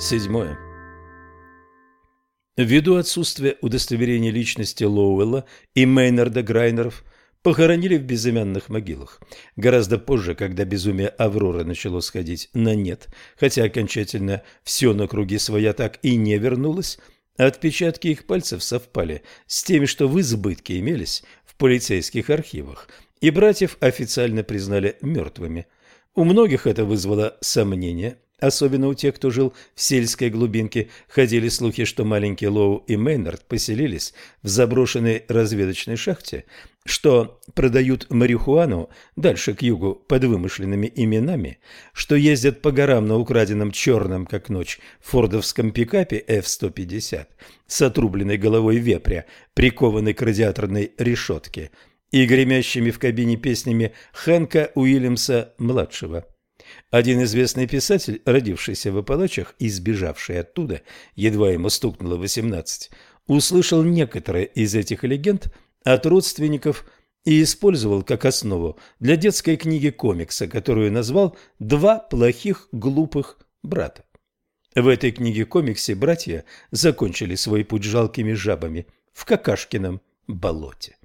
Седьмое. Ввиду отсутствия удостоверения личности Лоуэлла и Мейнарда Грайнеров похоронили в безымянных могилах. Гораздо позже, когда безумие Авроры начало сходить на нет, хотя окончательно все на круги своя так и не вернулось, отпечатки их пальцев совпали с теми, что в избытке имелись в полицейских архивах, и братьев официально признали мертвыми. У многих это вызвало сомнения – Особенно у тех, кто жил в сельской глубинке, ходили слухи, что маленький Лоу и Мейнард поселились в заброшенной разведочной шахте, что продают марихуану дальше к югу под вымышленными именами, что ездят по горам на украденном черном, как ночь, фордовском пикапе F-150 с отрубленной головой вепря, прикованной к радиаторной решетке, и гремящими в кабине песнями Хэнка Уильямса-младшего. Один известный писатель, родившийся в Апалачах и сбежавший оттуда, едва ему стукнуло восемнадцать, услышал некоторые из этих легенд от родственников и использовал как основу для детской книги комикса, которую назвал «Два плохих глупых брата». В этой книге-комиксе братья закончили свой путь жалкими жабами в Какашкином болоте.